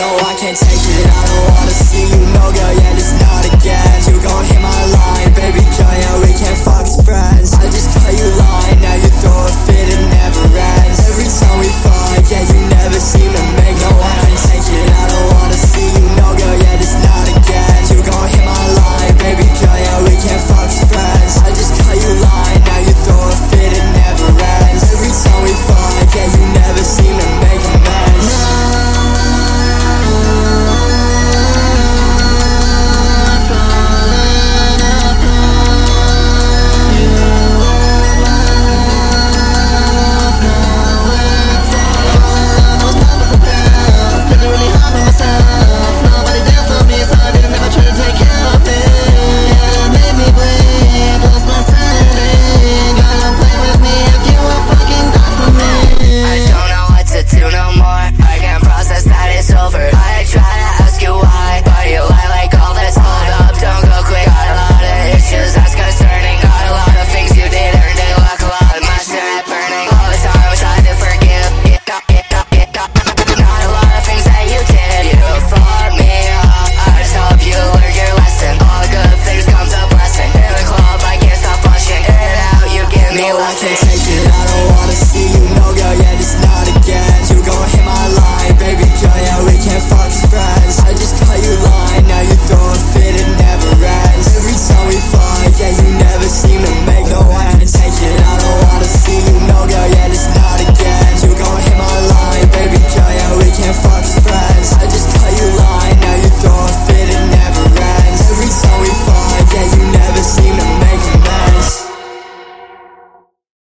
know I can't take it. I don't wanna see you, no girl, yeah, this take it out.